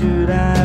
should I?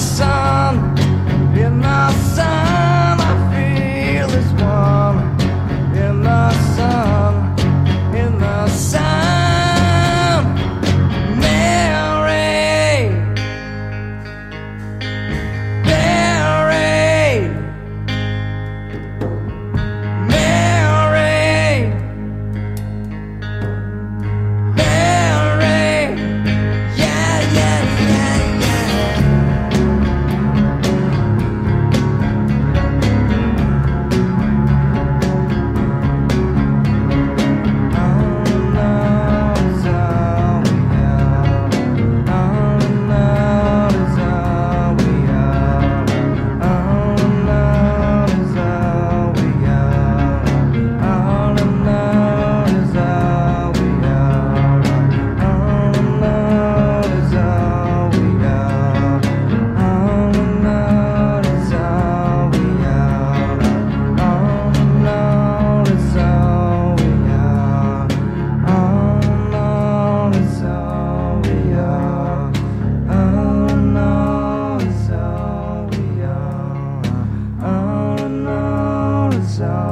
sun. saw.